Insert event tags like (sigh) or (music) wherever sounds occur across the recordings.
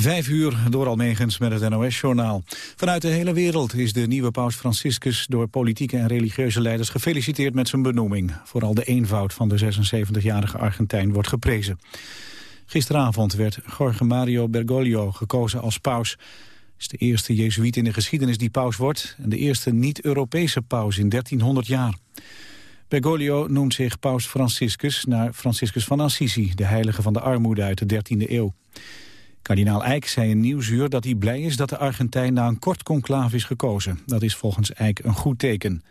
Vijf uur door Almegens met het NOS-journaal. Vanuit de hele wereld is de nieuwe paus Franciscus... door politieke en religieuze leiders gefeliciteerd met zijn benoeming. Vooral de eenvoud van de 76-jarige Argentijn wordt geprezen. Gisteravond werd Jorge Mario Bergoglio gekozen als paus. Hij is de eerste jezuïet in de geschiedenis die paus wordt... en de eerste niet-Europese paus in 1300 jaar. Bergoglio noemt zich paus Franciscus naar Franciscus van Assisi... de heilige van de armoede uit de 13e eeuw. Kardinaal Eijk zei in Nieuwsuur dat hij blij is dat de Argentijn na een kort conclave is gekozen. Dat is volgens Eijk een goed teken.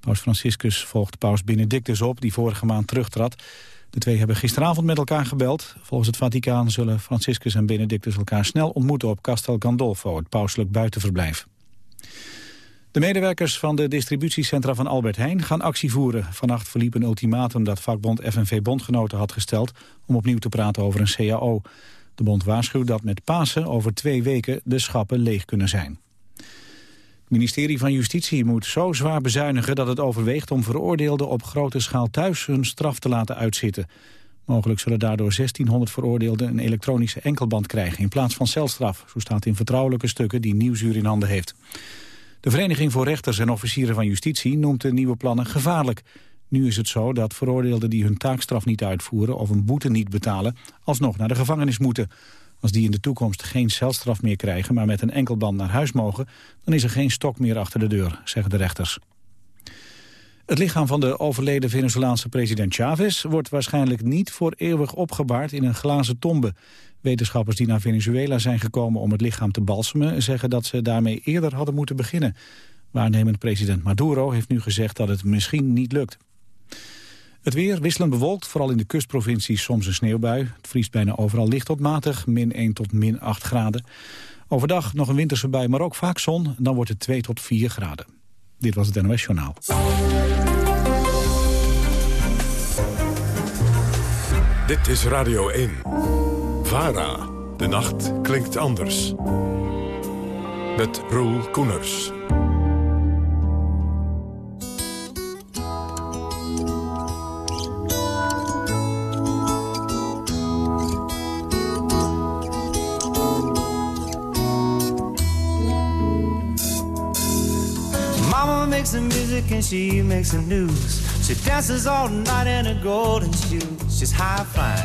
Paus Franciscus volgt paus Benedictus op, die vorige maand terugtrad. De twee hebben gisteravond met elkaar gebeld. Volgens het Vaticaan zullen Franciscus en Benedictus elkaar snel ontmoeten op Castel Gandolfo, het pauselijk buitenverblijf. De medewerkers van de distributiecentra van Albert Heijn gaan actie voeren. Vannacht verliep een ultimatum dat vakbond FNV Bondgenoten had gesteld... om opnieuw te praten over een CAO. De bond waarschuwt dat met Pasen over twee weken de schappen leeg kunnen zijn. Het ministerie van Justitie moet zo zwaar bezuinigen dat het overweegt om veroordeelden op grote schaal thuis hun straf te laten uitzitten. Mogelijk zullen daardoor 1600 veroordeelden een elektronische enkelband krijgen in plaats van celstraf. Zo staat in vertrouwelijke stukken die Nieuwsuur in handen heeft. De Vereniging voor Rechters en Officieren van Justitie noemt de nieuwe plannen gevaarlijk. Nu is het zo dat veroordeelden die hun taakstraf niet uitvoeren of een boete niet betalen, alsnog naar de gevangenis moeten. Als die in de toekomst geen celstraf meer krijgen, maar met een enkelband naar huis mogen, dan is er geen stok meer achter de deur, zeggen de rechters. Het lichaam van de overleden Venezolaanse president Chavez wordt waarschijnlijk niet voor eeuwig opgebaard in een glazen tombe. Wetenschappers die naar Venezuela zijn gekomen om het lichaam te balsemen zeggen dat ze daarmee eerder hadden moeten beginnen. Waarnemend president Maduro heeft nu gezegd dat het misschien niet lukt. Het weer wisselend bewolkt, vooral in de kustprovincies soms een sneeuwbui. Het vriest bijna overal licht tot matig, min 1 tot min 8 graden. Overdag nog een winterse bui, maar ook vaak zon. Dan wordt het 2 tot 4 graden. Dit was het NOS Journaal. Dit is Radio 1. VARA. De nacht klinkt anders. Met Roel Koeners. Makes the music and she makes the news. She dances all night in her golden shoes. She's high flying,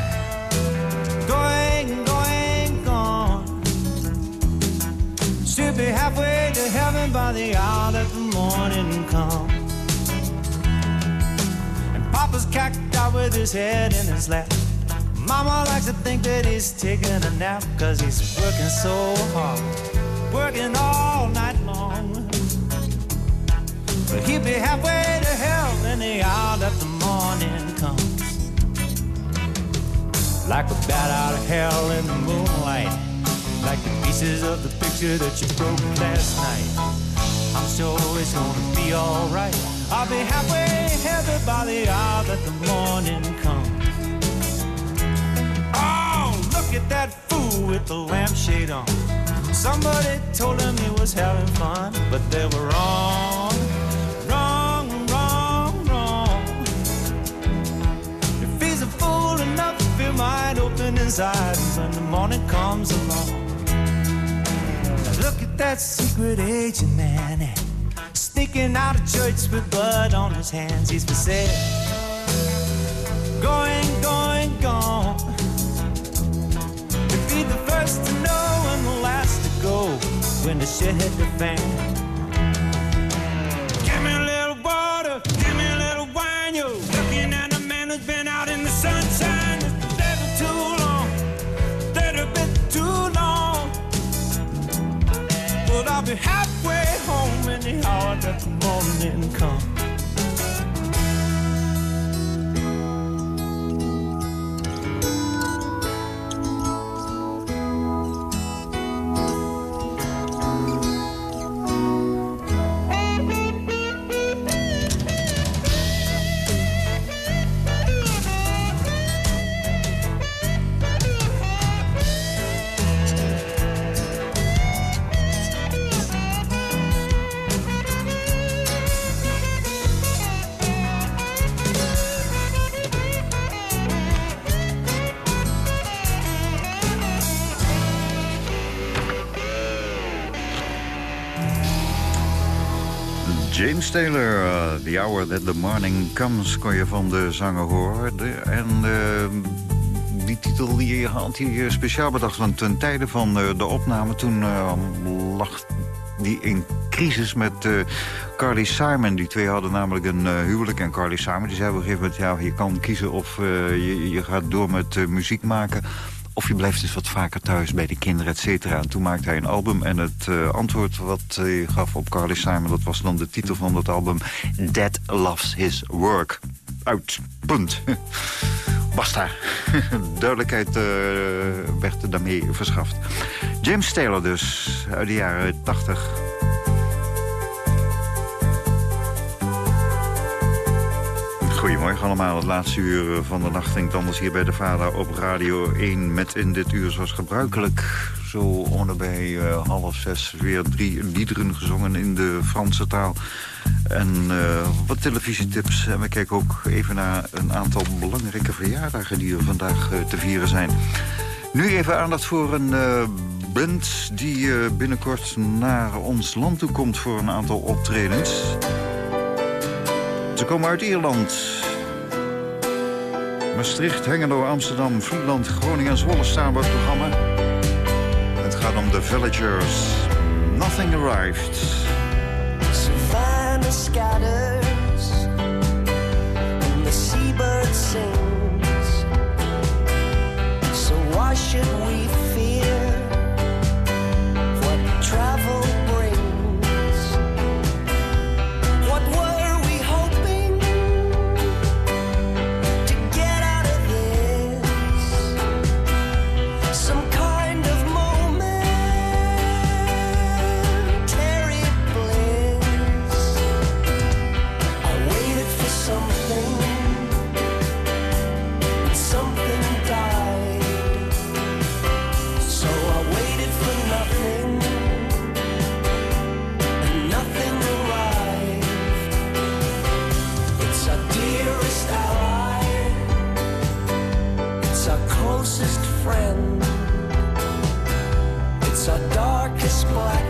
going, going, gone. She'll be halfway to heaven by the hour that the morning comes. And Papa's cacked out with his head in his lap. Mama likes to think that he's taking a nap, cause he's working so hard, working all night but he'll be halfway to hell in the hour that the morning comes. Like a bat out of hell in the moonlight. Like the pieces of the picture that you broke last night. I'm sure it's gonna be alright. I'll be halfway heaven by the hour that the morning comes. Oh, look at that fool with the lampshade on. Somebody told him he was having fun, but they were wrong. Inside when the morning comes along. Look at that secret agent man sneaking out of church with blood on his hands. He's been said, going, going, gone. To be the first to know and the last to go when the shit hit the fan. Be halfway home in the hour that the morning comes. James Taylor, uh, The Hour That The Morning Comes, kon je van de zanger horen. En uh, die titel die had hij speciaal bedacht, want ten tijde van de opname... toen lag die in crisis met Carly Simon. Die twee hadden namelijk een huwelijk en Carly Simon die zei op een gegeven moment... ja, je kan kiezen of je, je gaat door met muziek maken... Of je blijft dus wat vaker thuis bij de kinderen, et cetera. En toen maakte hij een album en het uh, antwoord wat hij gaf op Carly Simon... dat was dan de titel van dat album Dad Loves His Work. Uit. Punt. (laughs) Basta. (laughs) Duidelijkheid uh, werd daarmee verschaft. James Taylor dus, uit de jaren 80... Goedemorgen allemaal, het laatste uur van de nacht klinkt anders hier bij de Vader op Radio 1... met in dit uur zoals gebruikelijk zo onderbij uh, half zes weer drie liederen gezongen in de Franse taal. En uh, wat televisietips. En we kijken ook even naar een aantal belangrijke verjaardagen die er vandaag uh, te vieren zijn. Nu even aandacht voor een band die binnenkort naar ons land toe komt voor een aantal optredens. Ze komen uit Ierland. Maastricht, Hengelo, Amsterdam, Friesland, Groningen en Zwolle staan bij het programma. Het gaat om The Villagers. Nothing Arrived. Savannah scatters and the seabird sings. So why should we display.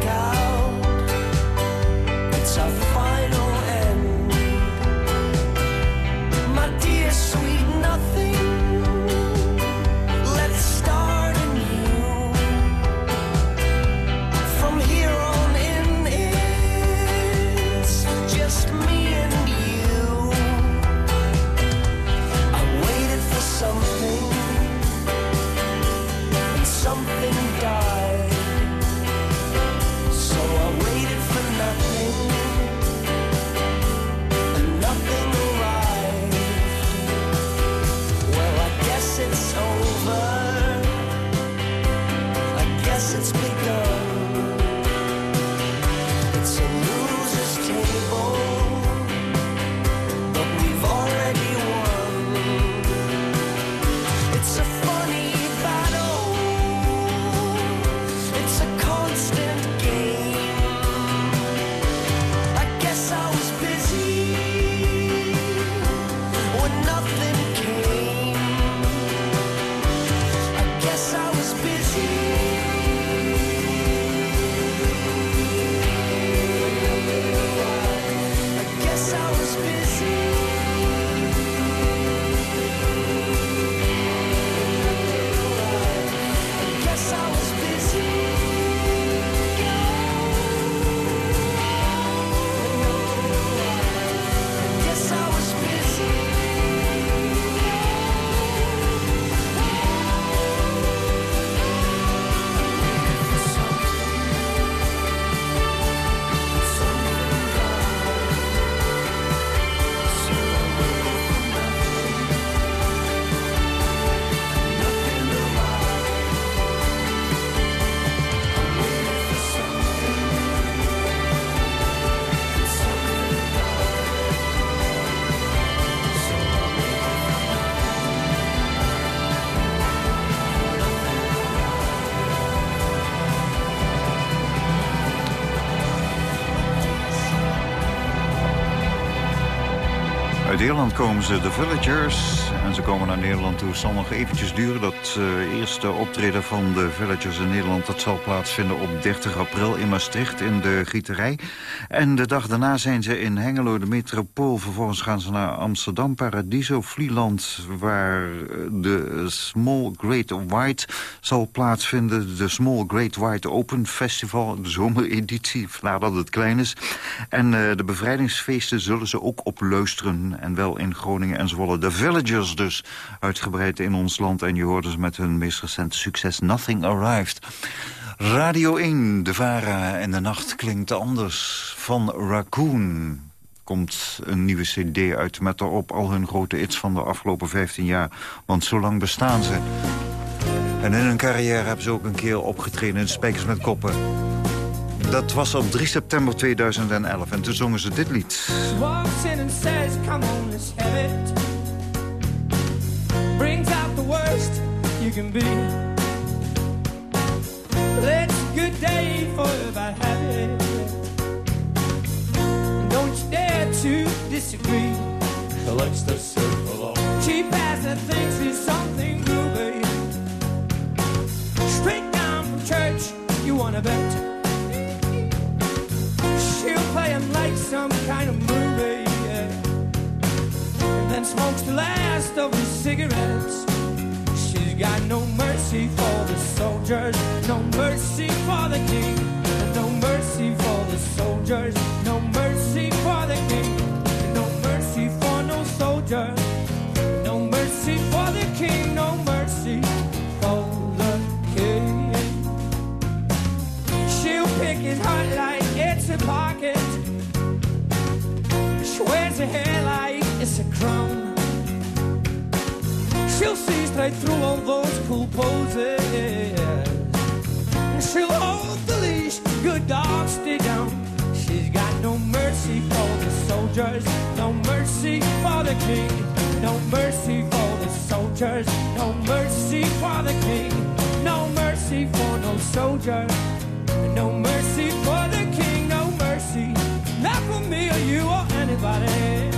Komen ze, de Villagers. En ze komen naar Nederland toe. Het zal nog eventjes duren. Dat uh, eerste optreden van de Villagers in Nederland... dat zal plaatsvinden op 30 april in Maastricht in de Gieterij. En de dag daarna zijn ze in Hengelo, de metropool. Vervolgens gaan ze naar Amsterdam, Paradiso, Vlieland... waar de Small Great White zal plaatsvinden. De Small Great White Open Festival, de zomereditie, nadat het klein is. En uh, de bevrijdingsfeesten zullen ze ook opluisteren en wel in Groningen en Zwolle. De Villagers dus, uitgebreid in ons land. En je hoorde ze met hun meest recente succes Nothing Arrived. Radio 1, de Vara en de nacht klinkt anders. Van Raccoon komt een nieuwe cd uit met erop al hun grote hits van de afgelopen 15 jaar. Want zo lang bestaan ze. En in hun carrière hebben ze ook een keer opgetreden in Spijkers met Koppen. Dat was op 3 september 2011 en toen zongen ze dit lied. Walks in and says, come on, let's have it. Brings out the worst you can be. Let's good day for about habit. Don't you dare to disagree. Collects the circle Cheap ass that thinks he's something groovy. Straight down from church, you wanna bet. Smokes the last of his cigarettes. She's got no mercy for the soldiers, no mercy for the king, no mercy for the soldiers, no mercy for the king, no mercy for no soldier, no mercy for the king, no mercy for the king. She'll pick his heart like it's a pocket wears her hair like it's a crown. She'll see straight through all those cool poses. She'll hold the leash, good dogs stay down. She's got no mercy for the soldiers, no mercy for the king, no mercy for the soldiers, no mercy for the king, no mercy for no soldier, no mercy for the king, no mercy, not for me or you or anybody.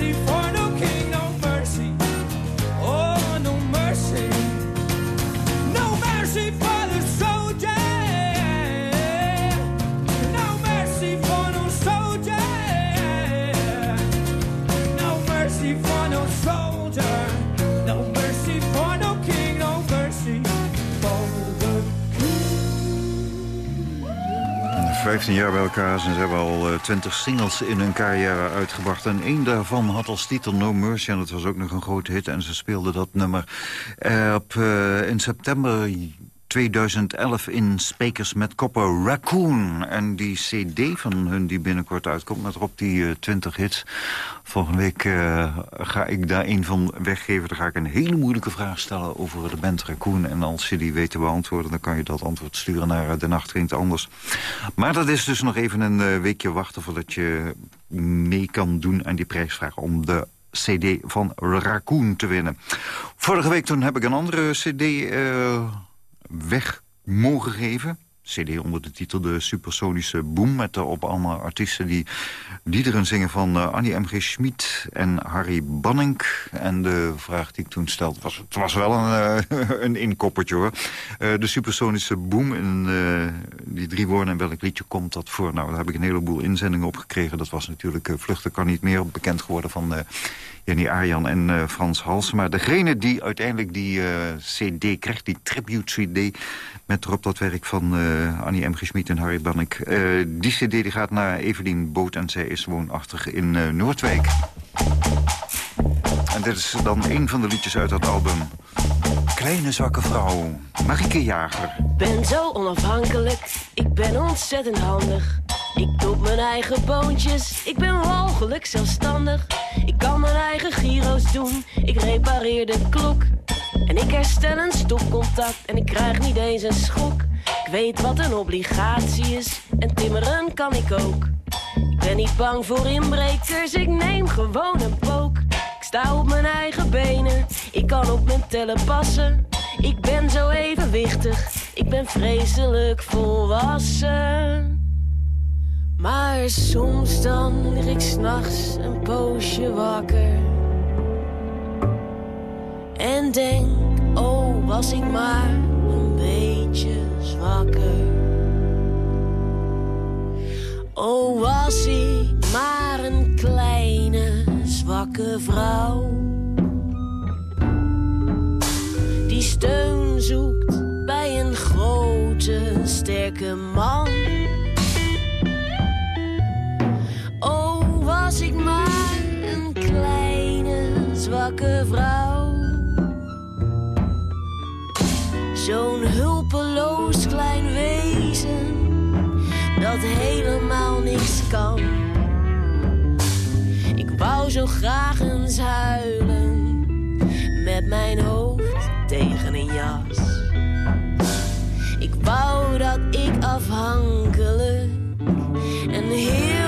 For 15 jaar bij elkaar en ze hebben al 20 singles in hun carrière uitgebracht. En één daarvan had als titel No Mercy. En dat was ook nog een grote hit. En ze speelden dat nummer uh, op, uh, in september 2011 in Spekers met Koppen Raccoon. En die cd van hun die binnenkort uitkomt met erop die uh, 20 hits. Volgende week uh, ga ik daar een van weggeven. Dan ga ik een hele moeilijke vraag stellen over de band Raccoon. En als je die weet te beantwoorden, dan kan je dat antwoord sturen naar De Nacht Anders. Maar dat is dus nog even een weekje wachten voordat je mee kan doen aan die prijsvraag om de cd van Raccoon te winnen. Vorige week toen heb ik een andere cd... weg mogen geven. CD onder de titel De Supersonische Boom... met op allemaal artiesten die liederen zingen van uh, Annie M.G. Schmid en Harry Banning. En de vraag die ik toen stelde, was, het was wel een, uh, (laughs) een inkoppertje hoor. Uh, de Supersonische Boom, en, die drie woorden en welk liedje komt dat voor? Nou, daar heb ik een heleboel inzendingen op gekregen. Dat was natuurlijk Vluchten kan niet meer bekend geworden van... Jenny Arjan en uh, Frans Maar Degene die uiteindelijk die uh, cd krijgt, die tribute cd... met erop dat werk van uh, Annie M. Gesmied en Harry Bannek. die cd die gaat naar Evelien Boot en zij is woonachtig in Noordwijk. En dit is dan een van de liedjes uit dat album. Kleine zwakke vrouw, Marike Jager. Ben zo onafhankelijk, ik ben ontzettend handig. Ik doe mijn eigen boontjes, ik ben walgelijk zelfstandig. Ik kan mijn eigen gyro's doen, ik repareer de klok. En ik herstel een stopcontact en ik krijg niet eens een schok. Ik weet wat een obligatie is en timmeren kan ik ook. Ik ben niet bang voor inbrekers, ik neem gewoon een pook. Ik sta op mijn eigen benen, ik kan op mijn tellen passen. Ik ben zo evenwichtig, ik ben vreselijk volwassen. Maar soms dan lig ik s'nachts een poosje wakker. En denk, oh was ik maar een beetje zwakker. Oh was ik maar een kleine zwakke vrouw. Die steun zoekt bij een grote sterke man. Was ik maar een kleine zwakke vrouw. Zo'n hulpeloos klein wezen dat helemaal niks kan. Ik wou zo graag eens huilen met mijn hoofd tegen een jas. Ik wou dat ik afhankelijk en heel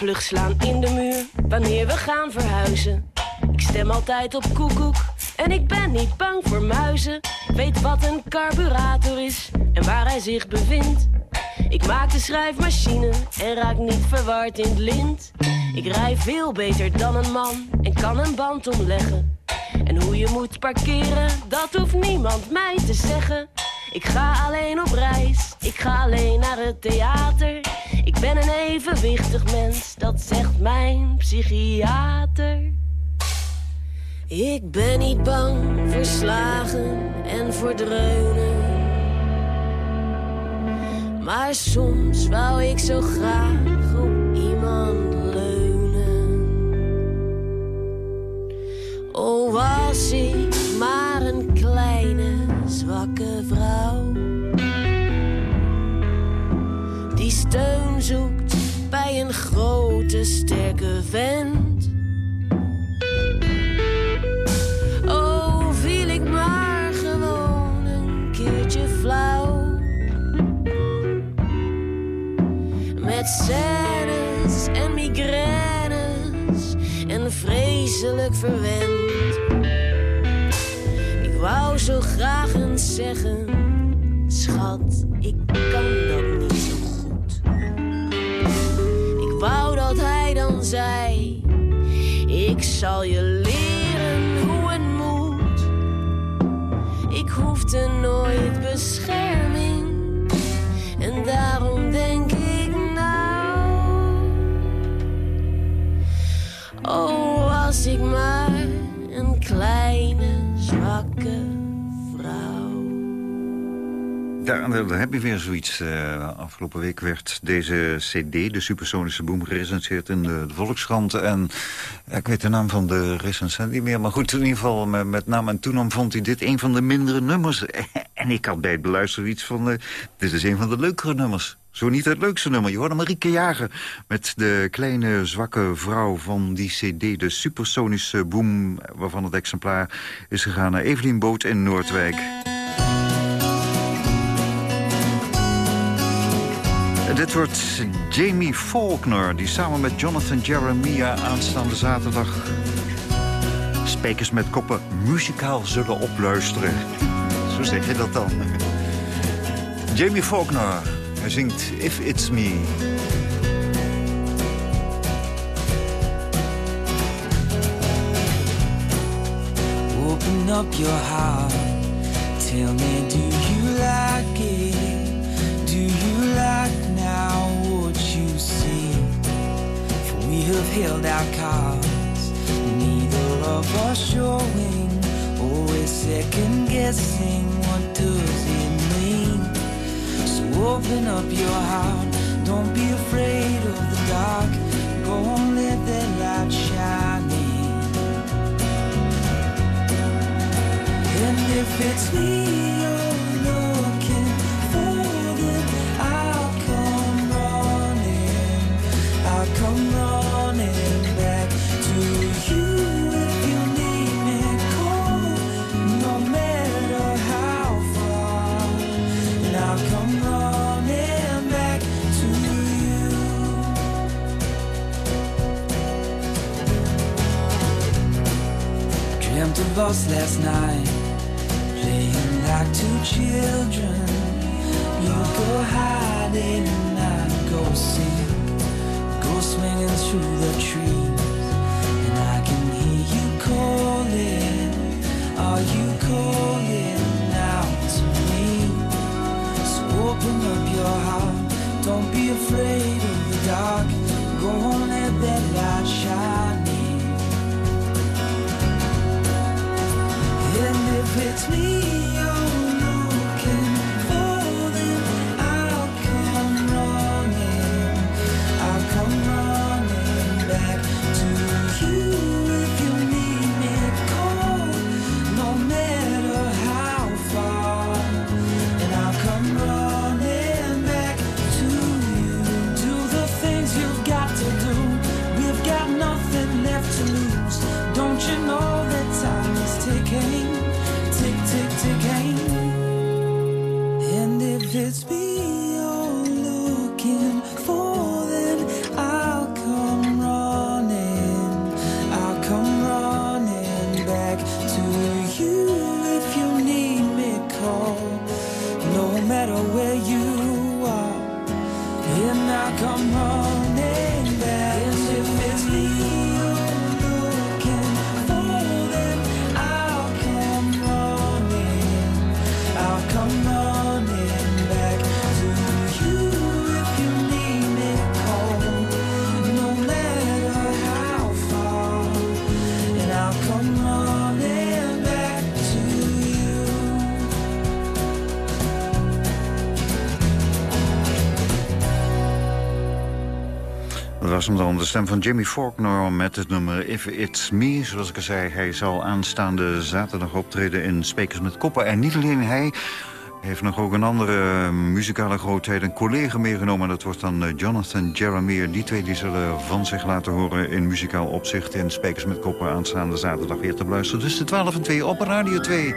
plug slaan in de muur wanneer we gaan verhuizen. Ik stem altijd op koekoek en ik ben niet bang voor muizen. Weet wat een carburator is en waar hij zich bevindt. Ik maak de schrijfmachine en raak niet verward in het lint. Ik rij veel beter dan een man en kan een band omleggen. En hoe je moet parkeren, dat hoeft niemand mij te zeggen. Ik ga alleen op reis, ik ga alleen naar het theater. Ik ben een evenwichtig mens, dat zegt mijn psychiater. Ik ben niet bang voor slagen en voor dreunen. Maar soms wou ik zo graag op iemand leunen. Oh, was ik zwakke vrouw. Die steun zoekt bij een grote sterke vent. Oh, viel ik maar gewoon een keertje flauw. Met scènes en migraines en vreselijk verwend. Zo graag eens zeggen, schat, ik kan dat niet zo goed. Ik wou dat hij dan zei, ik zal je leren hoe het moet. Ik hoefde nooit bescherming en daarom denk ik nou, oh was ik maar een kleine zwakke. Dan heb je weer zoiets. Eh, afgelopen week werd deze cd, de Supersonische Boom, gerecenseerd in de, Volkskrant. En ik weet de naam van de recensent niet meer. Maar goed, in ieder geval met, met naam en toenam vond hij dit een van de mindere nummers. (laughs) En ik had bij het beluisteren iets van, eh, dit is een van de leukere nummers. Zo niet het leukste nummer. Je hoorde Marieke Jager met de kleine zwakke vrouw van die cd. De supersonische boom, waarvan het exemplaar is gegaan naar Evelien Boot in Noordwijk. Dit wordt Jamie Faulkner, die samen met Jonathan Jeremiah aanstaande zaterdag... Spijkers met koppen muzikaal zullen opluisteren. Zo zeg je dat dan. Jamie Faulkner, hij zingt If It's Me. Open up your heart. Tell me, who've healed our cause. Neither of us showing, always second guessing. What does it mean? So open up your heart, don't be afraid of the dark. Go on, let that light shine in. And if it's me. Us last night, playing like two children. You go hiding and I go sing, go swinging through the trees, and I can hear you calling. Are you calling out to me? So open up your heart, don't be afraid of the dark. Go on, let that light And dan, de stem van Jimmy Faulkner met het nummer If It's Me. Zoals ik al zei, hij zal aanstaande zaterdag optreden in Spekers met Koppen. En niet alleen hij, heeft nog ook een andere muzikale grootheid, een collega meegenomen. Dat wordt dan eh, Jonathan Jeremiah. Die twee die zullen van zich laten horen in muzikaal opzicht... in Spekers met Koppen aanstaande zaterdag weer te beluisteren. Dus de 12 en 2 op Radio 2.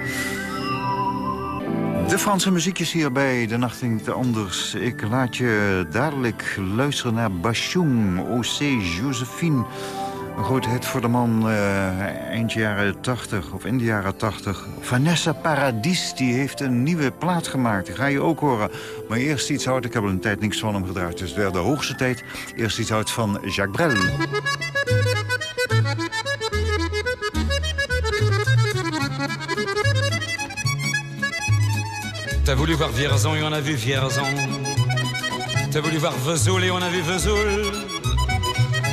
De Franse muziekjes hier bij De Nacht Klinkt Anders. Ik laat je dadelijk luisteren naar Bachung, O.C. Josephine. Een groot hit voor de man eh, eind jaren 80 of in de jaren 80. Vanessa Paradis die heeft een nieuwe plaat gemaakt. Die ga je ook horen. Maar eerst iets oud. Ik heb al een tijd niks van hem gedraaid. Dus het werd de hoogste tijd. Eerst iets oud van Jacques Brel. T'as voulu voir Vierzon et on a vu Vierzon. T'as voulu voir Vesoul et on a vu Vesoul.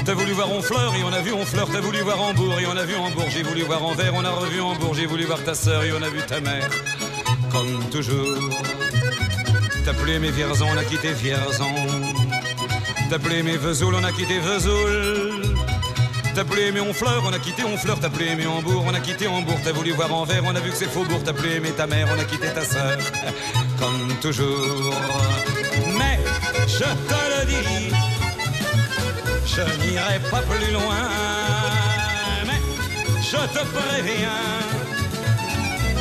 T'as voulu voir Honfleur et on a vu Honfleur. T'as voulu voir Hambourg et on a vu Hambourg. J'ai voulu voir Anvers, on a revu Hambourg. J'ai voulu voir ta sœur et on a vu ta mère. Comme toujours. T'as plus aimé Vierzon, on a quitté Vierzon. T'as plus aimé Vesoul, on a quitté Vesoul. T'as plus aimé Honfleur, on a quitté Honfleur. T'as plus aimé Hambourg, on a quitté Hambourg. T'as voulu voir Anvers, on a vu que c'est Faubourg. T'as plus aimé ta mère, on a quitté ta sœur. (laughs) Comme toujours. Mais je te le dis, je n'irai pas plus loin. Mais je te préviens,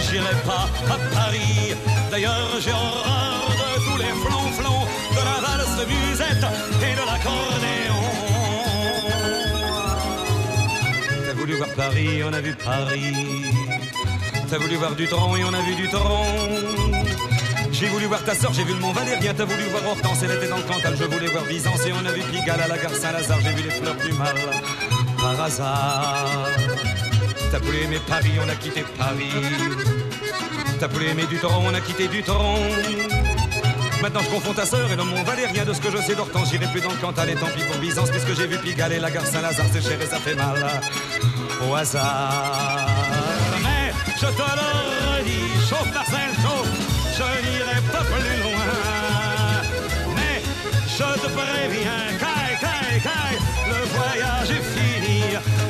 j'irai pas à Paris. D'ailleurs, j'ai horreur de tous les flonflons, de la valse musette et de l'accordéon. T'as voulu voir Paris, on a vu Paris. T'as voulu voir du tronc et on a vu du tronc. J'ai voulu voir ta sœur, j'ai vu le Mont Valérien. T'as voulu voir Hortense, elle était dans le Cantal. Je voulais voir Byzance et on a vu Pigalle à la gare Saint-Lazare. J'ai vu les fleurs du mal par hasard. T'as voulu aimer Paris, on a quitté Paris. T'as voulu aimer du tronc, on a quitté du tronc. Maintenant je confonds ta sœur et le Mont Valérien De ce que je sais d'Hortense, j'irai plus dans le Cantal Et tant pis pour Byzance, puisque j'ai vu Pigalle et la gare Saint-Lazare C'est cher et ça fait mal au hasard Mais je te le redis, chauffe Marcel, chauffe Je n'irai pas plus loin je te préviens, caille, caille, caille, le voyage est fini.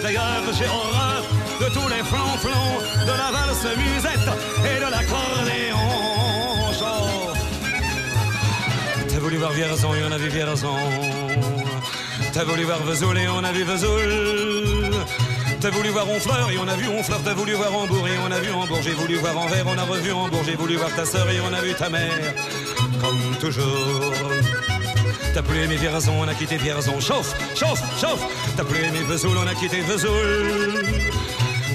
D'ailleurs, j'ai horreur de tous les flancs-flancs, de la valse musette et de l'accordéon. T'as voulu voir Vierzon et on a vu Vierzon. T'as voulu voir Vesoul et on a vu Vesoul. T'as voulu voir Honfleur et on a vu Honfleur. T'as voulu voir Hambourg et on a vu Hambourg. J'ai voulu voir Anvers, on a revu Hambourg. J'ai voulu voir ta sœur et on a vu ta mère. Comme toujours. T'as plus aimé Vierzon, on a quitté Vierzon. Chauffe, chauffe, chauffe. T'as plus aimé Vesoul, on a quitté Vesoul.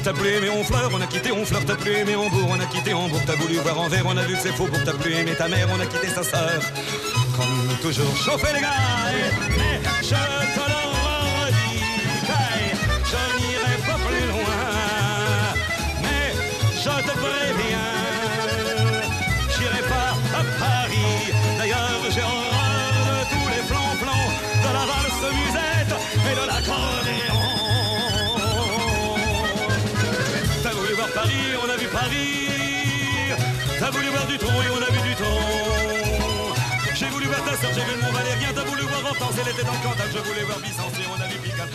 T'as plus aimé Honfleur, on a quitté Honfleur. T'as plus aimé Hambourg, on a quitté Hambourg. T'as voulu voir Anvers, on a vu que c'est faux. Pour t'as plus aimé ta mère, on a quitté sa sœur. Comme toujours, chauffez les gars. Et, je te T'as voulu voir du tronc et on a vu du tronc. J'ai voulu voir ta soeur, j'ai vu le Mont Valérien. T'as voulu voir Hortense, elle était dans le Cantal. Je voulais voir Byzance et on a vu Pigalle.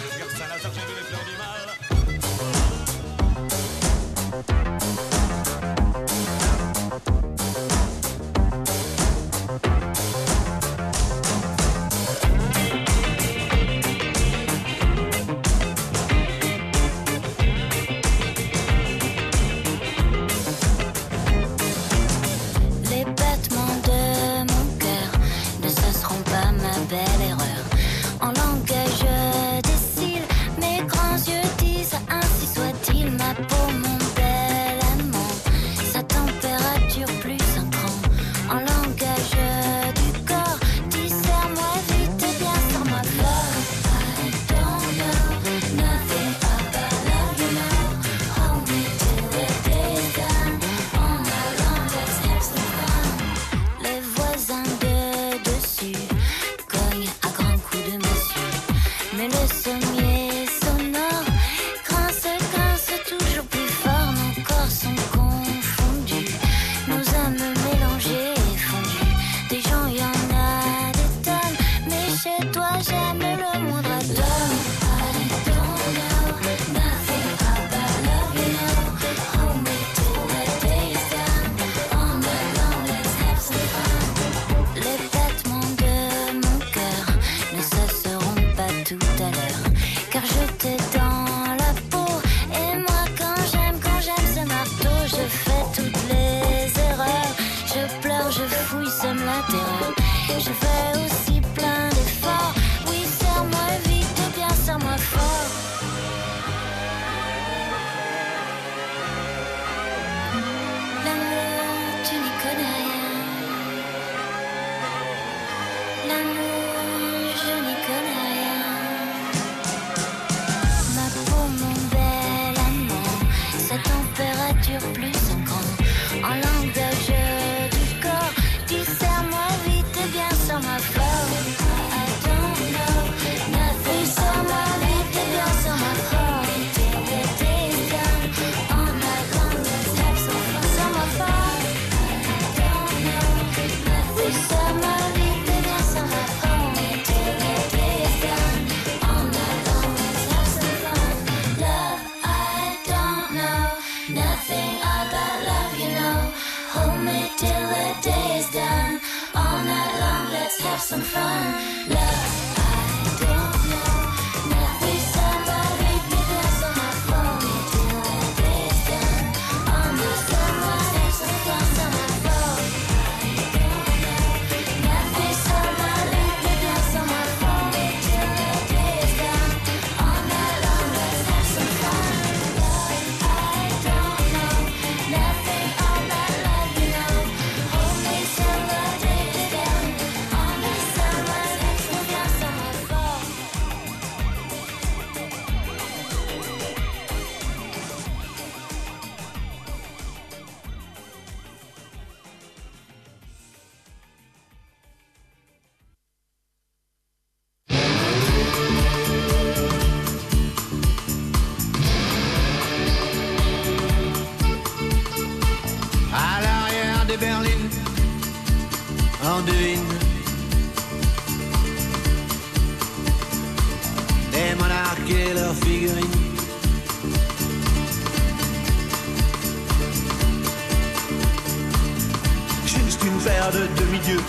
Pas de demi-dieu.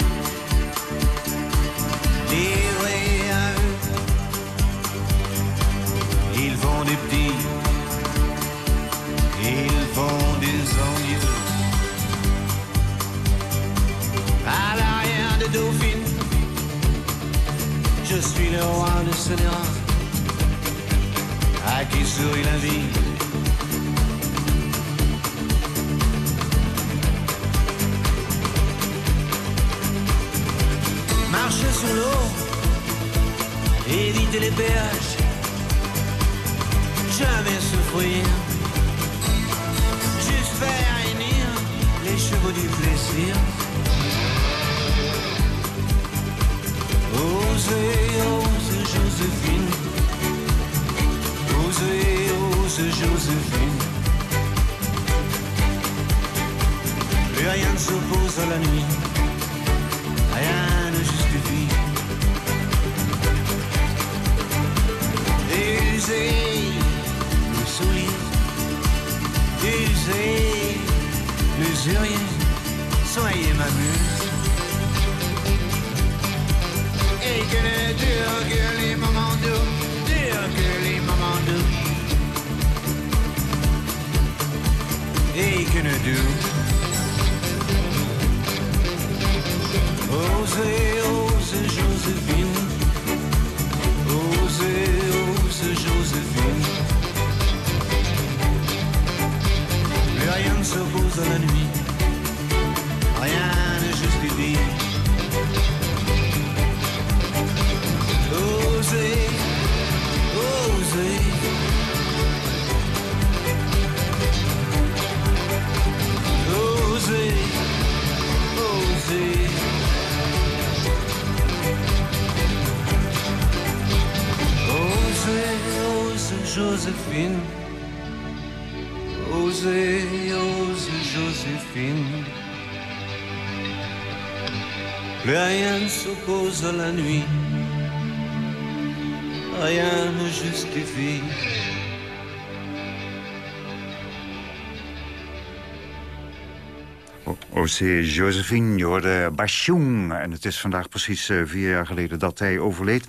Livrés à eux, ils font des petits, ils font des envieux. À l'arrière de Dauphine, je suis le roi de scélérat, à qui sourit la vie. Éviter les péages, jamais souffrir, juste faire réunir les chevaux du plaisir. Osez, osez, Joséphine. Osez, osez, Joséphine. Plus rien ne s'oppose à la nuit. Usez le sourire. Usez l'usurier. Soyez ma muse. Et que ne durent que les moments doux, durent que les moments doux. Et que ne durent. Osez, osez, Joséphine. se repose dans la nuit. cause la nuit, rien ne justifie. O.C. Josephine, je hoorde Bashung. En het is vandaag precies eh, vier jaar geleden dat hij overleed.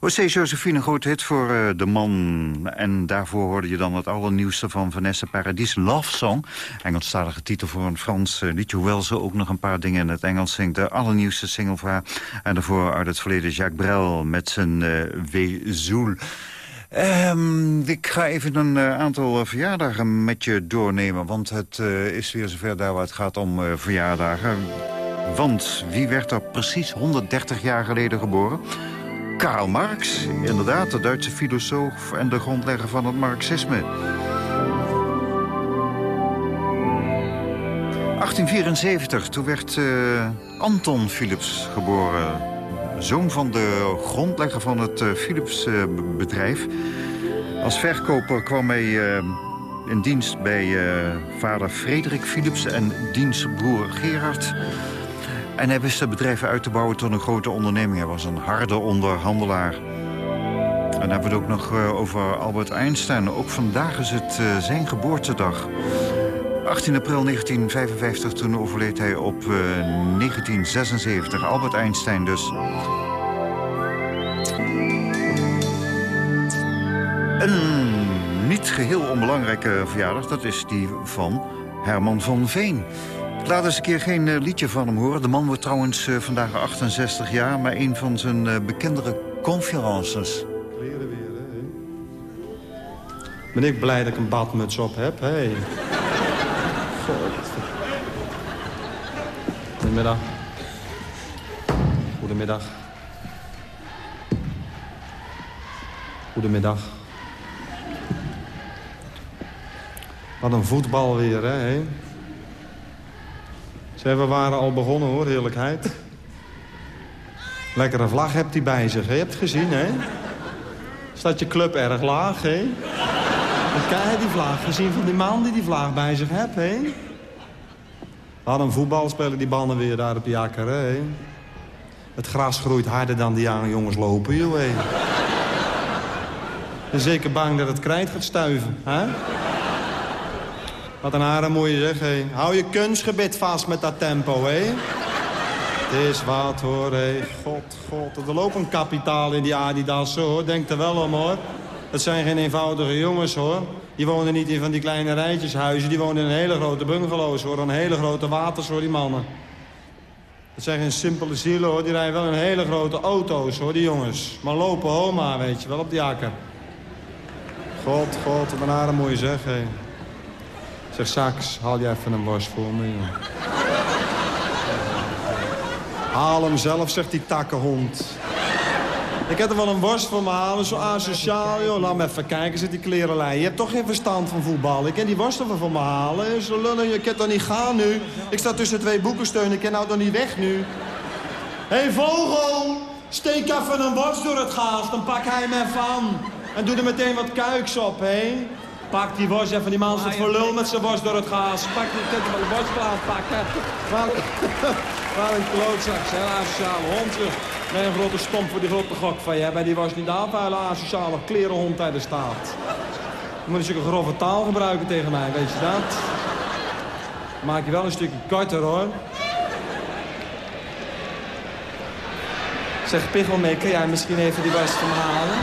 O.C. Josephine, een groot hit voor eh, de man. En daarvoor hoorde je dan het allernieuwste van Vanessa Paradis, Love Song. Engelstalige titel voor een Frans uh, liedje. Hoewel ze ook nog een paar dingen in het Engels zingt. De allernieuwste single van haar. En daarvoor uit het verleden Jacques Brel met zijn uh, Wezoel. Um, ik ga even een uh, aantal verjaardagen met je doornemen. Want het uh, is weer zover daar waar het gaat om uh, verjaardagen. Want wie werd er precies 130 jaar geleden geboren? Karl Marx, inderdaad, de Duitse filosoof en de grondlegger van het marxisme. 1874, toen werd Anton Philips geboren zoon van de grondlegger van het uh, Philips-bedrijf. Uh, Als verkoper kwam hij uh, in dienst bij vader Frederik Philips en diens broer Gerard. En hij wist het bedrijf uit te bouwen tot een grote onderneming. Hij was een harde onderhandelaar. En dan hebben we het ook nog over Albert Einstein. Ook vandaag is het zijn geboortedag. 18 april 1955, toen overleed hij op uh, 1976. Albert Einstein dus. Een niet geheel onbelangrijke verjaardag, dat is die van Herman van Veen. Laat eens een keer geen uh, liedje van hem horen. De man wordt trouwens uh, vandaag 68 jaar, maar een van zijn bekendere conferences. Kleren weer, hè? Ben ik blij dat ik een badmuts op heb, hè? Goedemiddag. Goedemiddag. Goedemiddag. Wat een voetbal weer, hè? hè? We waren al begonnen, hoor, heerlijkheid. Lekkere vlag hebt hij bij zich, hè? Je hebt gezien, hè? Staat je club erg laag, hè? Kijk, die vlag gezien van die man die die vlag bij zich hebt, hè? Aan een voetbal spelen die banden weer daar op Jakker, hè? Het gras groeit harder dan die jonge jongens lopen, joh, hè? En zeker bang dat het krijt gaat stuiven, hè? Wat een haren moet je zeggen, hè? Hou je kunstgebit vast met dat tempo, hè? Het is wat hoor, hé. God, god. Er loopt een kapitaal in die Adidas, hoor. Denk er wel om, hoor. Het zijn geen eenvoudige jongens, hoor. Die wonen niet in van die kleine rijtjeshuizen. Die wonen in een hele grote bungalows, hoor. Een hele grote waters, hoor, die mannen. Het zijn geen simpele zielen, hoor. Die rijden wel in hele grote auto's, hoor, die jongens. Maar lopen homa, weet je wel, op die akker. God, god, wat een aarde mooi zeg, hé. Zeg, Sax, haal je even een worst voor me, joh. Haal hem zelf, zegt die takkenhond. Ik heb er wel een worst voor me halen, zo asociaal, joh. Laat me even kijken, zit die klerenlijn. Je hebt toch geen verstand van voetbal. Ik kan die worst voor me halen. Zo lullen, je kan toch niet gaan nu? Ik sta tussen twee boekensteunen, ik kan nou toch niet weg nu? Hé, hey, vogel! Steek even een worst door het gaas, dan pak hij hem even aan. En doe er meteen wat kuiks op, hé. Pak die worst even, die man zit voor lul met zijn worst door het gaas. Pak die kunt van de worstplaat pakken. Wat, (laughs) een klootzak, hè, asociale hond. Nee, een grote stomp voor die grote gok van je. Bij die was niet aanvuilen, asociale klerenhond uit de staat. Je moet een grove taal gebruiken tegen mij, weet je dat? Maak je wel een stukje korter, hoor. Zeg, Pichelmee, kun jij misschien even die worst van me halen?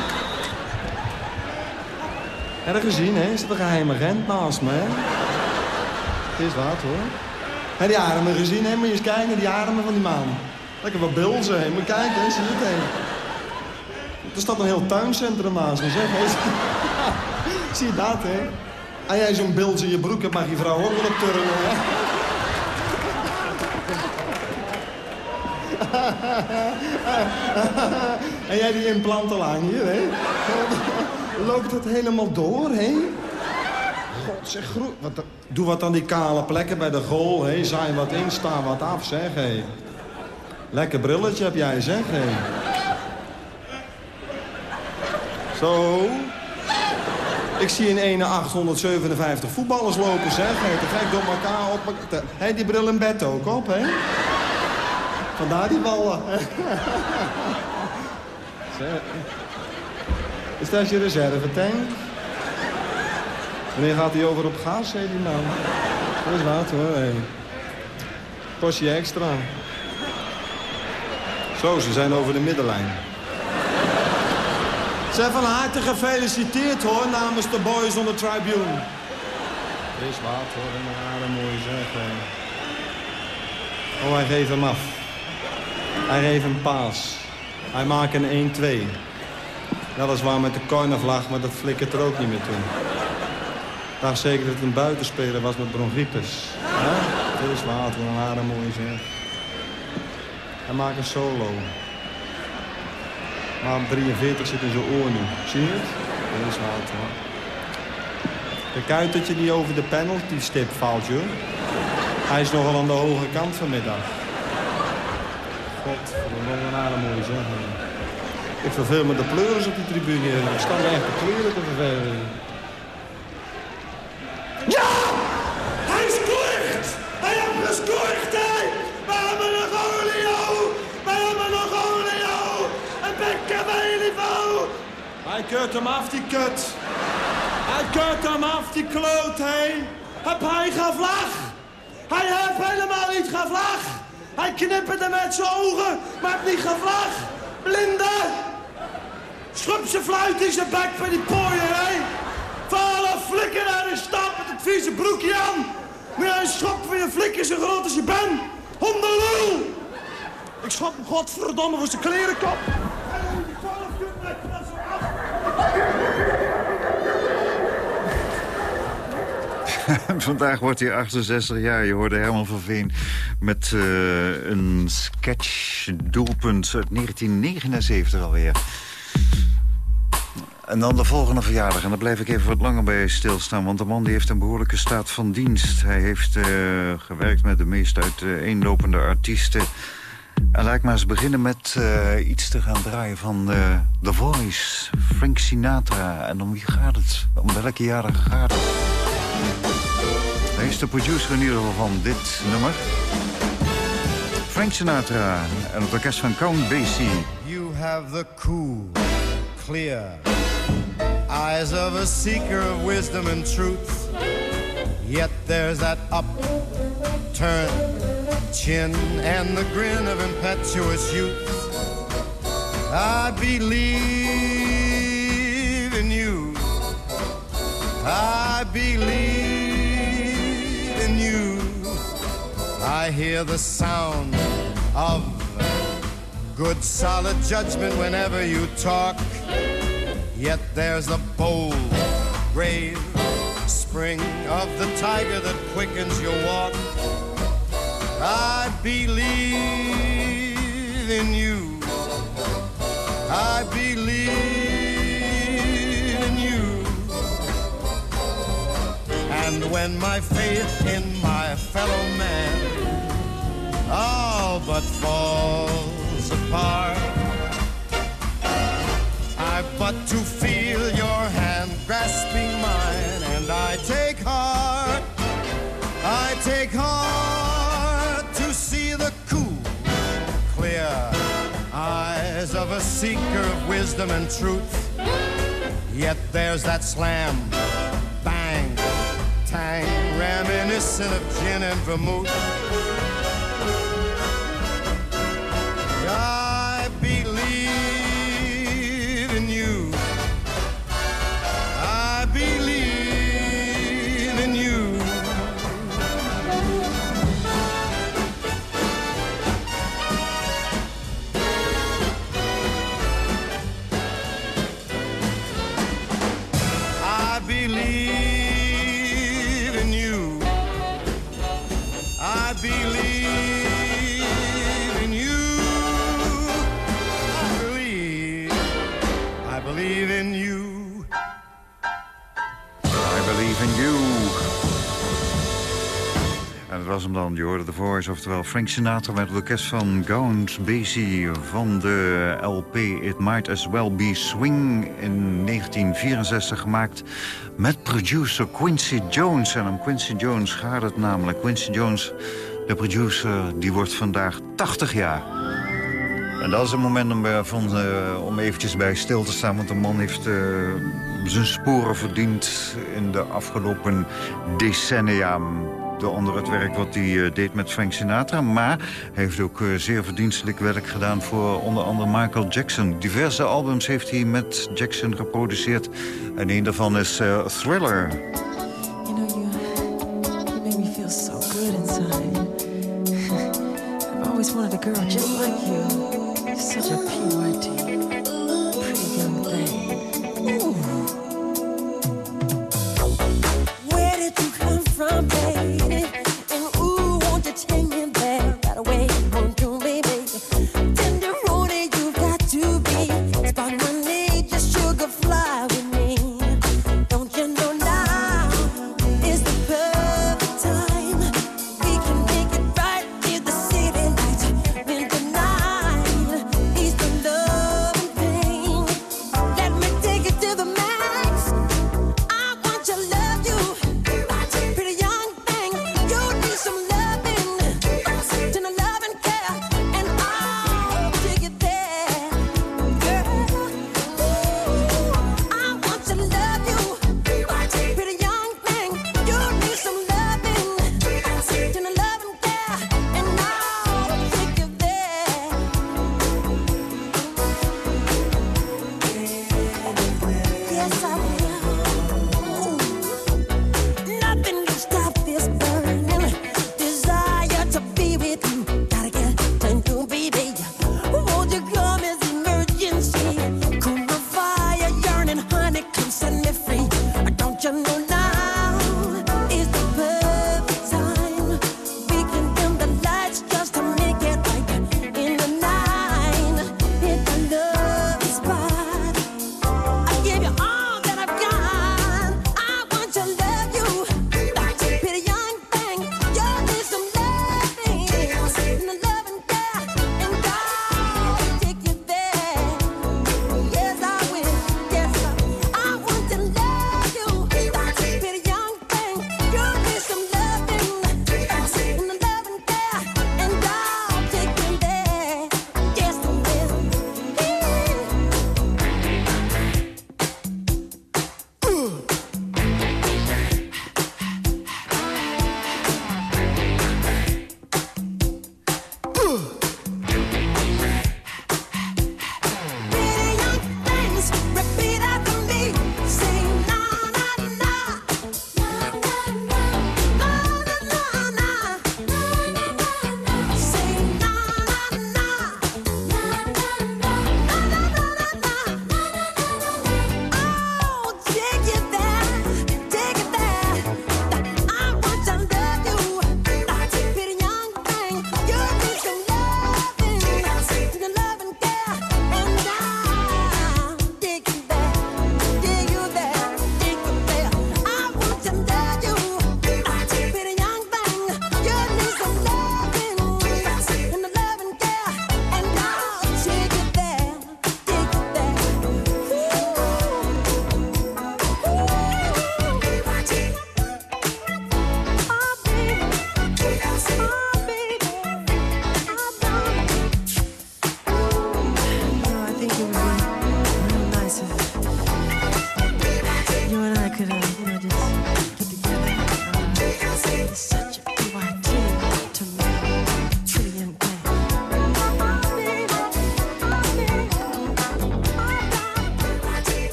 Heb je gezien, hè? Is het een geheime agent naast me, hè? Het is wat, hoor. Heb die armen gezien, hè? Moet je eens kijken, die armen van die man. Lekker wat bilzen? Moet je kijken, hè? Zie het, hè? Er staat een heel tuincentrum naast me, zeg. Zie je dat, hè? Als jij zo'n bilz in je broek hebt, mag je vrouw ook wel op turnen, hè? (laughs) en jij die implanten lang hier, hè? (laughs) Loopt het helemaal door, hè? God, zeg, groe... wat, doe wat aan die kale plekken bij de goal, hè? Zaai wat in, sta wat af, zeg, hè? Lekker brilletje heb jij, zeg? Zo. Ik zie in ene 857 voetballers lopen, zeg. Hè? Te gek door elkaar op... Hé, hey, die bril in bed ook op, hè? Vandaar die ballen. (laughs) Is dat je reservetank? Wanneer gaat hij over op gas, hé, die man? Dat is wat, hoor, hé. Kost je extra. Zo, ze zijn over de middenlijn. Ze van harte gefeliciteerd, hoor, namens de boys on the tribune. Is wat, hoor, een rare mooie zeg. Oh, hij geeft hem af. Hij geeft een paas. Hij maakt een 1-2. Weliswaar met de cornervlag, maar dat flikkert er ook niet meer toen. Ik dacht zeker dat het een buitenspeler was met bronchitis. Ja? Dat is toen een aardig mooi zeg. Hij maakt een solo. Maar op 43 zit in zijn oor nu. Zie je het? Dat is hoor. Kijk dat je niet over de penalty stip valt, joh. Hij is nogal aan de hoge kant vanmiddag. God, wat een mooi zeg. Ik verveel me de pleuris op die tribune. Ik sta echt de kleren te vervelen. Keurt hem af, die kut. Hij keurt hem af, die kloot, hé. Heb hij geen vlag? Hij heeft helemaal niet geen vlag! Hij knipperde met zijn ogen, maar heeft niet geen vlag! Blinde! Schub zijn fluit in zijn bek bij die pooier, hè? Vallen flikker naar de stad met het vieze broekje aan! Moet jij een schop van je flikker zo groot als je bent? Hondenlul! Ik schop hem godverdomme voor zijn klerenkop! (laughs) Vandaag wordt hij 68 jaar. Je hoorde Herman van Veen met uh, een sketch-doelpunt uit 1979 alweer. En dan de volgende verjaardag. En daar blijf ik even wat langer bij stilstaan. Want de man die heeft een behoorlijke staat van dienst. Hij heeft uh, gewerkt met de meest uiteenlopende artiesten. En laat ik maar eens beginnen met uh, iets te gaan draaien van uh, The Voice. Frank Sinatra. En om wie gaat het? Om welke jaren gaat het? Hij is producer in ieder geval van dit nummer. Frank Sinatra en het orkest van Count Basie. You have the cool, clear eyes of a seeker of wisdom and truth. Yet there's that upturned chin and the grin of impetuous youth. I believe I believe in you. I hear the sound of good solid judgment whenever you talk. Yet there's the bold, brave spring of the tiger that quickens your walk. I believe in you. I believe And when my faith in my fellow man all but falls apart, I've but to feel your hand grasping mine, and I take heart, I take heart to see the cool, clear eyes of a seeker of wisdom and truth. Yet there's that slam, tang, reminiscent of gin and vermouth. Was hem dan, je hoorde de voice, oftewel Frank Sinatra met het orkest van Gowns Basie van de LP It Might As Well Be Swing in 1964 gemaakt met producer Quincy Jones. En om Quincy Jones gaat het namelijk. Quincy Jones, de producer, die wordt vandaag 80 jaar. En dat is een moment om, eh, eh, om eventjes bij stil te staan. Want de man heeft eh, zijn sporen verdiend in de afgelopen decennia. Door onder het werk wat hij eh, deed met Frank Sinatra. Maar hij heeft ook eh, zeer verdienstelijk werk gedaan voor onder andere Michael Jackson. Diverse albums heeft hij met Jackson geproduceerd. En een daarvan is eh, Thriller.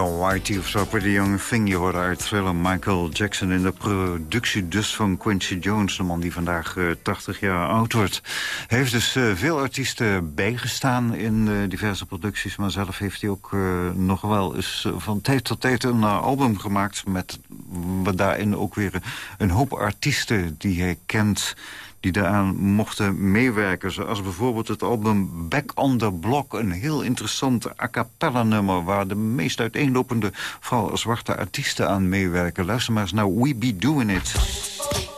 P. Whitey of zo, Pretty Young Thing. Je hoorde uit thriller Michael Jackson in de productie dus van Quincy Jones. De man die vandaag uh, 80 jaar oud wordt. Heeft dus uh, veel artiesten bijgestaan in uh, diverse producties. Maar zelf heeft hij ook nog wel eens van tijd tot tijd een album gemaakt. Met daarin ook weer een hoop artiesten die hij kent die daaraan mochten meewerken. Zoals bijvoorbeeld het album Back on the Block. Een heel interessant a cappella nummer... waar de meest uiteenlopende, vooral zwarte artiesten aan meewerken. Luister maar eens naar We Be Doing It.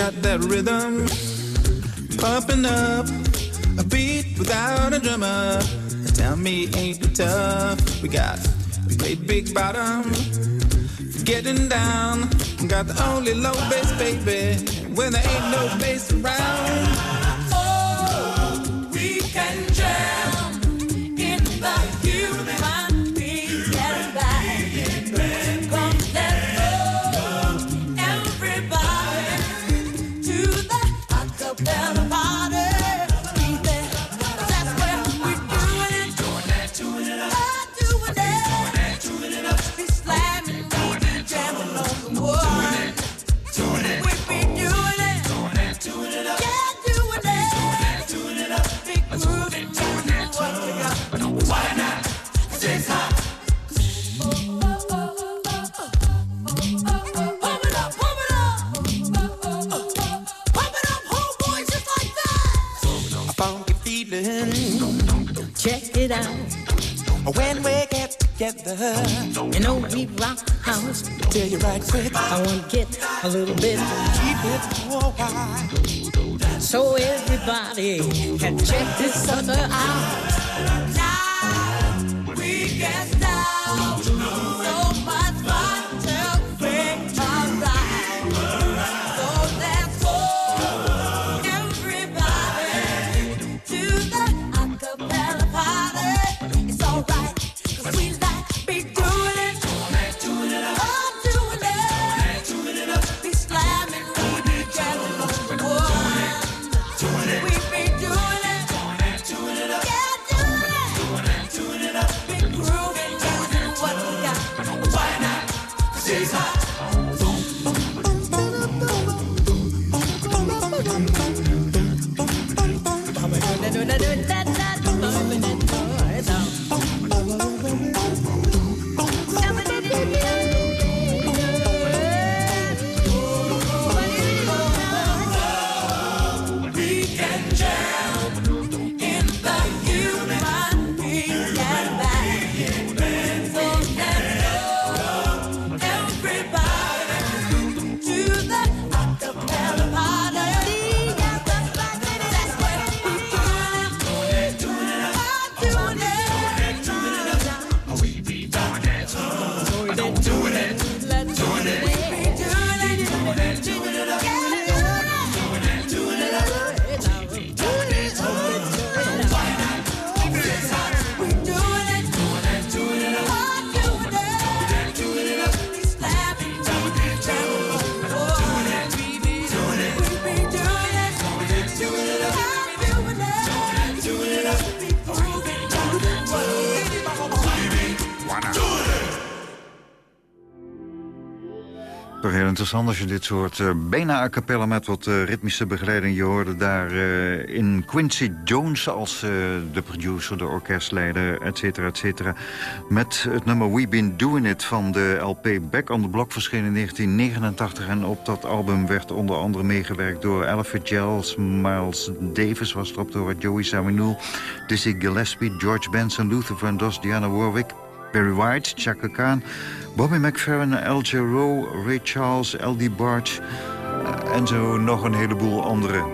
Got that rhythm pumping up, a beat without a drummer. Tell me, ain't it tough? We got a great big bottom, getting down. Got the only low bass, baby, when there ain't no bass around. You know we rock house. Tell you right quick, I want to get a little bit. Keep it for a while. So everybody can check this sucker out. Als je dit soort eh, bijna a cappella met wat eh, ritmische begeleiding. Je hoorde daar eh, in Quincy Jones als de producer, de orkestleider, et cetera, et cetera. Met het nummer We Been Doing It van de LP Back on the Block verscheen in 1989. En op dat album werd onder andere meegewerkt door Ella Fitzgerald, Miles Davis was erop door Joey Zawinul, Dizzy Gillespie, George Benson, Luther Vandross, Diana Warwick... Barry White, Chaka Khan, Bobby McFerrin, Al Jarreau, Ray Charles, L.D. Barge... eh, en zo nog een heleboel andere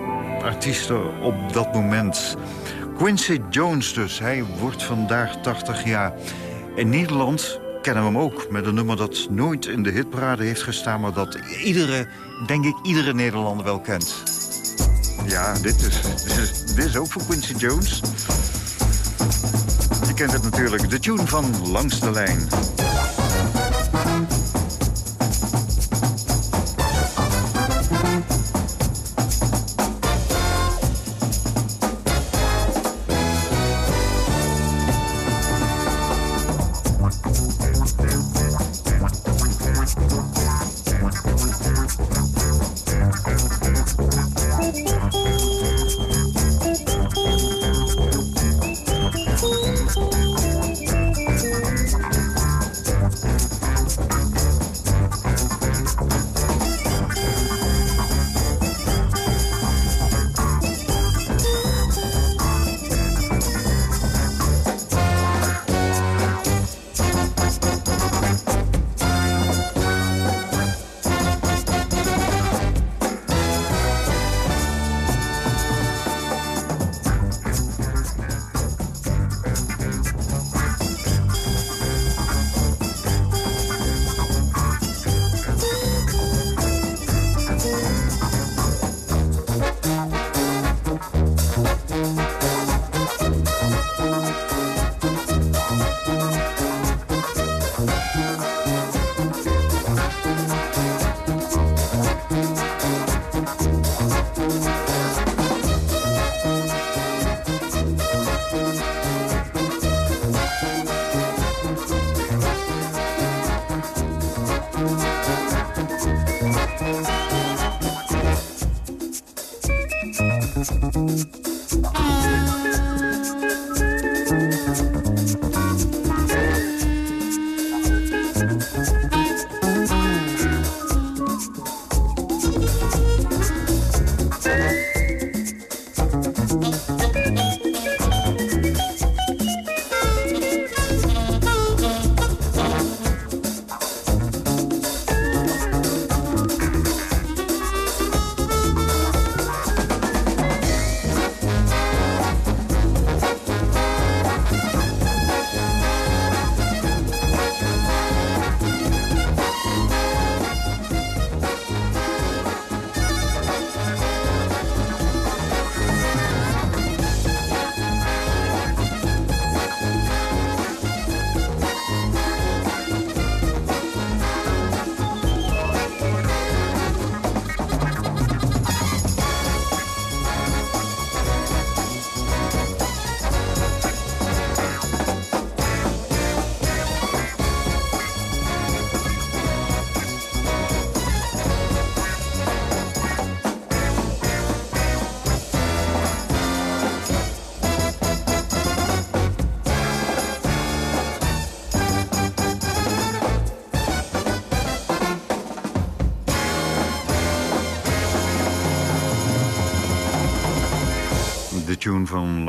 artiesten op dat moment. Quincy Jones dus, hij wordt vandaag 80 jaar. In Nederland kennen we hem ook met een nummer dat nooit in de hitparade heeft gestaan... maar dat iedere, denk ik, iedere Nederlander wel kent. Ja, dit is, (laughs) dit is ook voor Quincy Jones. Je kent het natuurlijk. De tune van Langs de Lijn.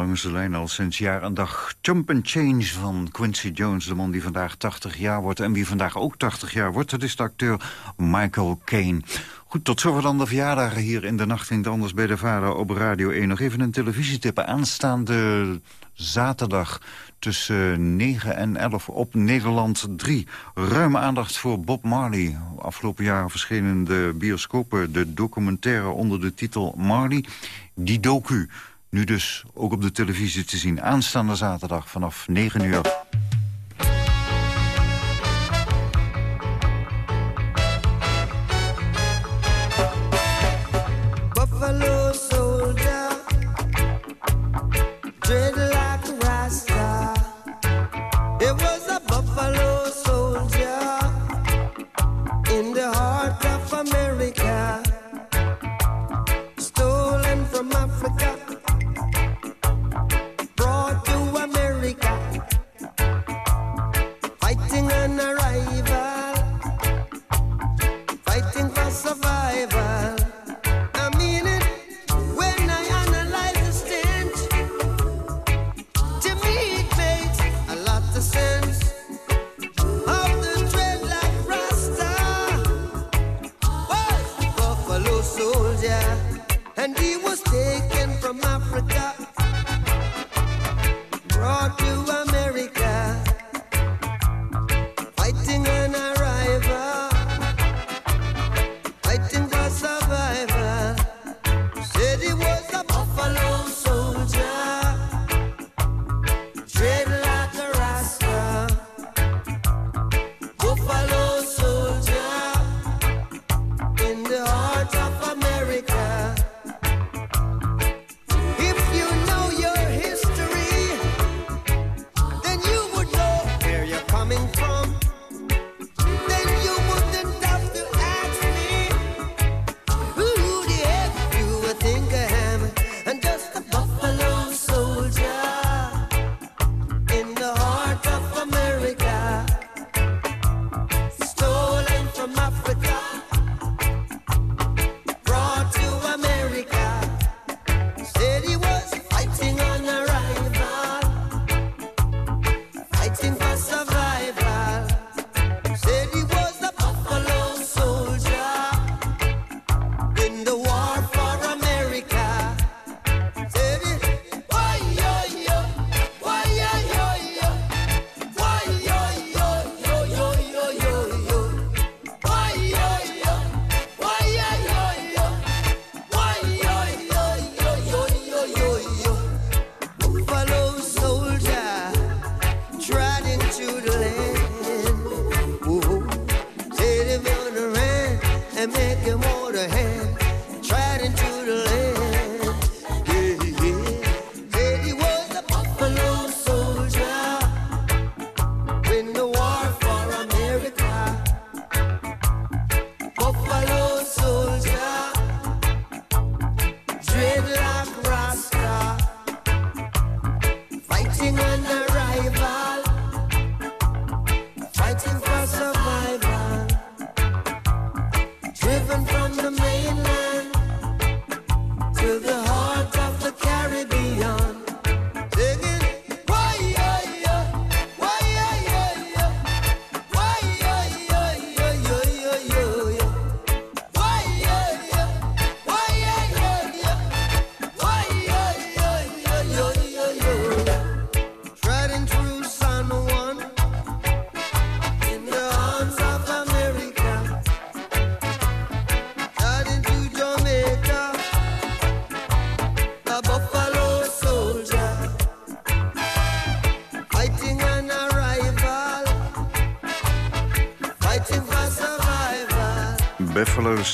De Lijn al sinds jaar en dag. Jump and Change van Quincy Jones, de man die vandaag 80 jaar wordt. En wie vandaag ook 80 jaar wordt, dat is de acteur Michael Caine. Goed, tot zover dan de verjaardagen hier in de Nacht in Anders bij de Vader op Radio 1. Nog even een televisietip. Aanstaande zaterdag tussen 9 en 11 op Nederland 3. Ruime aandacht voor Bob Marley. Afgelopen jaar verschenen de bioscopen de documentaire onder de titel Marley. Die docu. Nu dus ook op de televisie te zien. Aanstaande zaterdag vanaf 9 uur.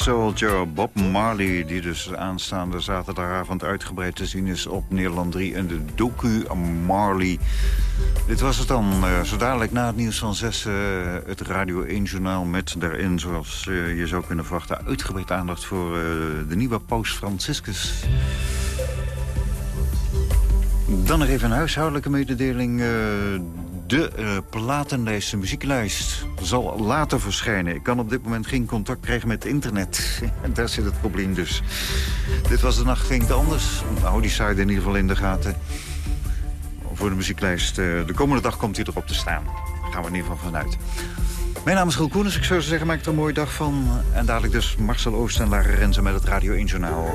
Soldier Bob Marley... die dus aanstaande zaterdagavond uitgebreid te zien is op Nederland 3... en de docu Marley. Dit was het dan. eh, zo dadelijk na het nieuws van 6 het Radio 1-journaal... met daarin, zoals eh, je zou kunnen verwachten... uitgebreid aandacht voor eh, de nieuwe paus Franciscus. Dan nog even een huishoudelijke mededeling. eh, de eh, platenlijst, muzieklijst, zal later verschijnen. Ik kan op dit moment geen contact krijgen met internet. (laughs) Daar zit het probleem dus. Dit was de nacht klinkt anders. Hou die site in ieder geval in de gaten. Voor de muzieklijst. eh, de komende dag komt hij erop te staan. Daar gaan we in ieder geval vanuit. Mijn naam is Giel Koenens. Ik zou zeggen, maak er een mooie dag van. En dadelijk dus Marcel Oost en Lara Renze met het Radio 1 Journaal.